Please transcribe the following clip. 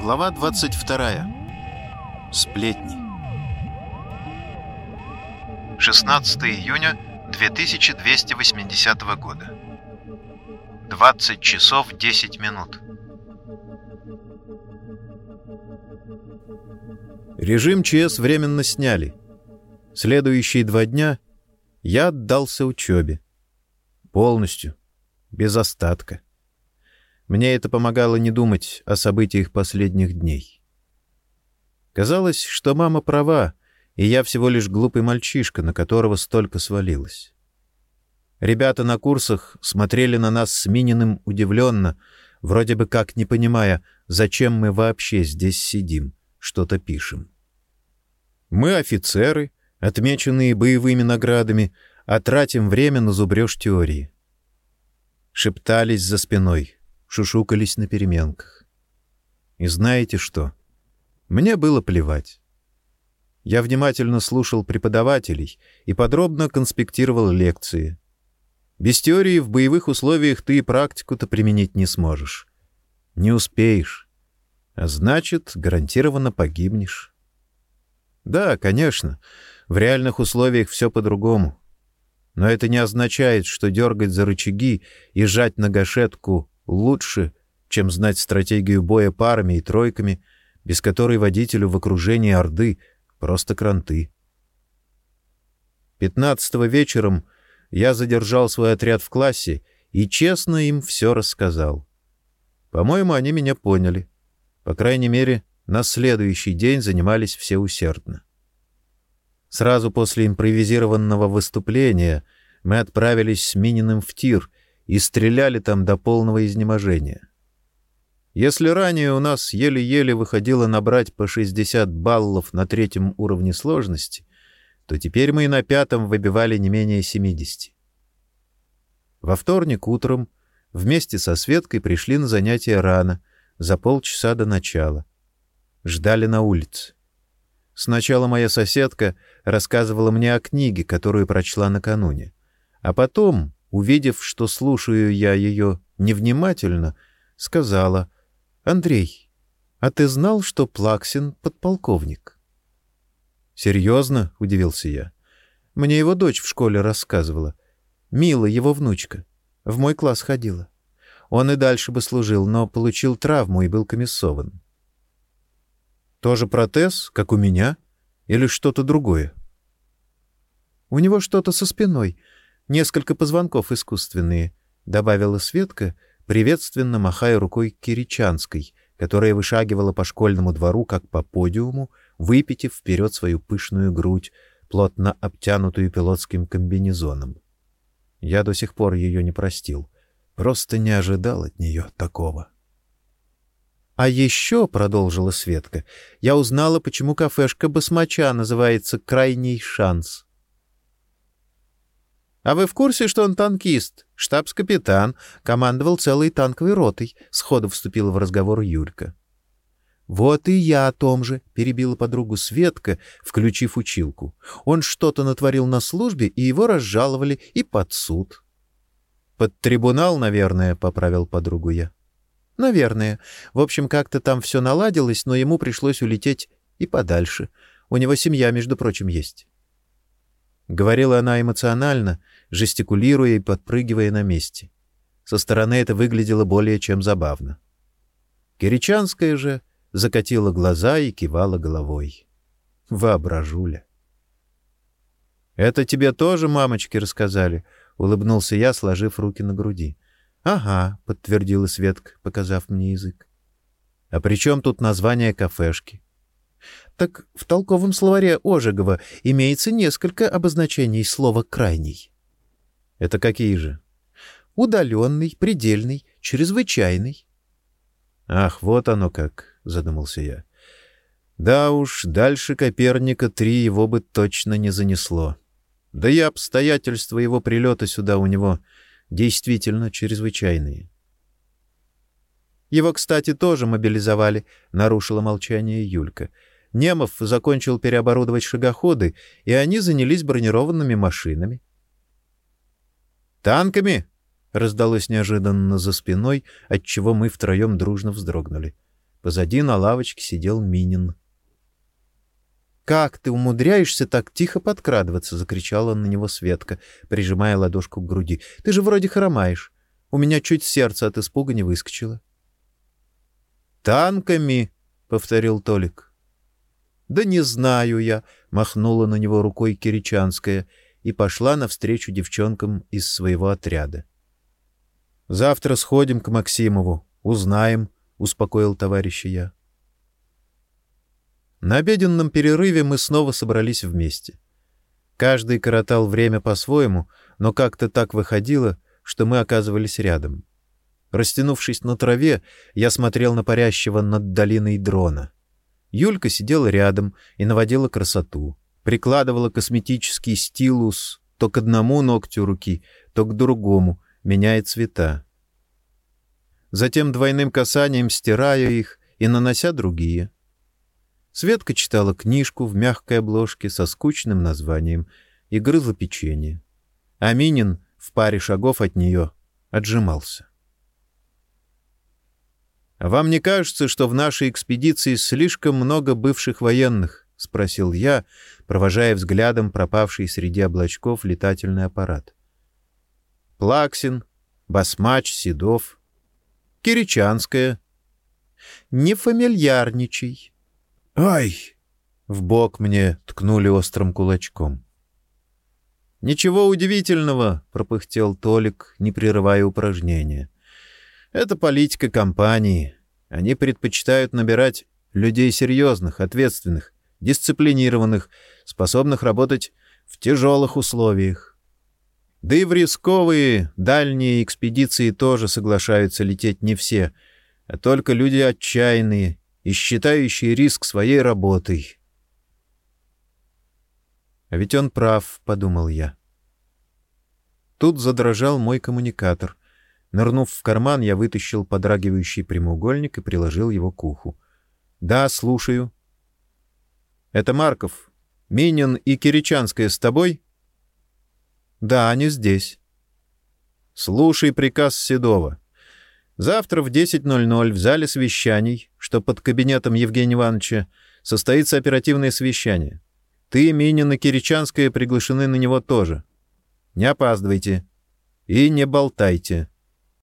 Глава 22. Сплетни. 16 июня 2280 года. 20 часов 10 минут. Режим ЧС временно сняли. Следующие два дня я отдался учебе. Полностью, без остатка. Мне это помогало не думать о событиях последних дней. Казалось, что мама права, и я всего лишь глупый мальчишка, на которого столько свалилось. Ребята на курсах смотрели на нас с Мининым удивленно, вроде бы как не понимая, зачем мы вообще здесь сидим, что-то пишем. Мы офицеры, отмеченные боевыми наградами, а тратим время на зубрёж теории. Шептались за спиной, шушукались на переменках. И знаете что? Мне было плевать. Я внимательно слушал преподавателей и подробно конспектировал лекции. Без теории в боевых условиях ты и практику-то применить не сможешь. Не успеешь. А значит, гарантированно погибнешь. Да, конечно, в реальных условиях все по-другому. Но это не означает, что дергать за рычаги и жать на гашетку лучше, чем знать стратегию боя парами и тройками, без которой водителю в окружении Орды просто кранты. Пятнадцатого вечером я задержал свой отряд в классе и честно им все рассказал. По-моему, они меня поняли. По крайней мере, на следующий день занимались все усердно. Сразу после импровизированного выступления мы отправились с Мининым в тир и стреляли там до полного изнеможения. Если ранее у нас еле-еле выходило набрать по 60 баллов на третьем уровне сложности, то теперь мы и на пятом выбивали не менее 70. Во вторник утром вместе со Светкой пришли на занятия рано, за полчаса до начала. Ждали на улице. Сначала моя соседка рассказывала мне о книге, которую прочла накануне, а потом увидев, что слушаю я ее невнимательно, сказала, «Андрей, а ты знал, что Плаксин подполковник?» «Серьезно?» — удивился я. «Мне его дочь в школе рассказывала. Мила, его внучка. В мой класс ходила. Он и дальше бы служил, но получил травму и был комиссован». «Тоже протез, как у меня? Или что-то другое?» «У него что-то со спиной», Несколько позвонков искусственные, добавила Светка, приветственно махая рукой Киричанской, которая вышагивала по школьному двору как по подиуму, выпитив вперед свою пышную грудь, плотно обтянутую пилотским комбинезоном. Я до сих пор ее не простил, просто не ожидал от нее такого. А еще, продолжила Светка, я узнала, почему кафешка Басмача называется Крайний шанс. А вы в курсе, что он танкист, штабс-капитан, командовал целой танковой ротой? Сходу вступила в разговор Юлька. Вот и я о том же, перебила подругу Светка, включив училку. Он что-то натворил на службе, и его разжаловали и под суд. Под трибунал, наверное, поправил подругу я. Наверное. В общем, как-то там все наладилось, но ему пришлось улететь и подальше. У него семья, между прочим, есть. Говорила она эмоционально, жестикулируя и подпрыгивая на месте. Со стороны это выглядело более чем забавно. Киричанская же закатила глаза и кивала головой. Воображуля. Это тебе тоже мамочки рассказали, улыбнулся я, сложив руки на груди. Ага, подтвердила Светка, показав мне язык. А при чем тут название кафешки? Так в толковом словаре Ожегова имеется несколько обозначений слова крайний. Это какие же? Удаленный, предельный, чрезвычайный. Ах, вот оно как, задумался я. Да уж, дальше Коперника три его бы точно не занесло. Да и обстоятельства его прилета сюда у него действительно чрезвычайные. Его, кстати, тоже мобилизовали, нарушила молчание Юлька. Немов закончил переоборудовать шагоходы, и они занялись бронированными машинами. «Танками!» — раздалось неожиданно за спиной, отчего мы втроем дружно вздрогнули. Позади на лавочке сидел Минин. «Как ты умудряешься так тихо подкрадываться?» — закричала на него Светка, прижимая ладошку к груди. «Ты же вроде хромаешь. У меня чуть сердце от испуга не выскочило». «Танками!» — повторил Толик. «Да не знаю я!» — махнула на него рукой Киричанская и пошла навстречу девчонкам из своего отряда. «Завтра сходим к Максимову, узнаем», — успокоил товарища я. На обеденном перерыве мы снова собрались вместе. Каждый коротал время по-своему, но как-то так выходило, что мы оказывались рядом. Растянувшись на траве, я смотрел на парящего над долиной дрона. Юлька сидела рядом и наводила красоту. Прикладывала косметический стилус то к одному ногтю руки, то к другому, меняя цвета. Затем двойным касанием стирая их и нанося другие. Светка читала книжку в мягкой обложке со скучным названием и грызла печенье. А Минин в паре шагов от нее отжимался. «Вам не кажется, что в нашей экспедиции слишком много бывших военных?» — спросил я, провожая взглядом пропавший среди облачков летательный аппарат. «Плаксин, Басмач, Седов, Киричанская». «Не фамильярничай», «Ай!» — в бок мне ткнули острым кулачком. «Ничего удивительного», — пропыхтел Толик, не прерывая упражнения. «Это политика компании. Они предпочитают набирать людей серьезных, ответственных, дисциплинированных, способных работать в тяжелых условиях. Да и в рисковые, дальние экспедиции тоже соглашаются лететь не все, а только люди отчаянные и считающий риск своей работой. А ведь он прав, — подумал я. Тут задрожал мой коммуникатор. Нырнув в карман, я вытащил подрагивающий прямоугольник и приложил его к уху. — Да, слушаю. — Это Марков. Минин и Киричанская с тобой? — Да, они здесь. — Слушай приказ Седова. Завтра в 10.00 в зале совещаний, что под кабинетом Евгения Ивановича, состоится оперативное совещание. Ты, Минин и Киричанская приглашены на него тоже. Не опаздывайте. И не болтайте.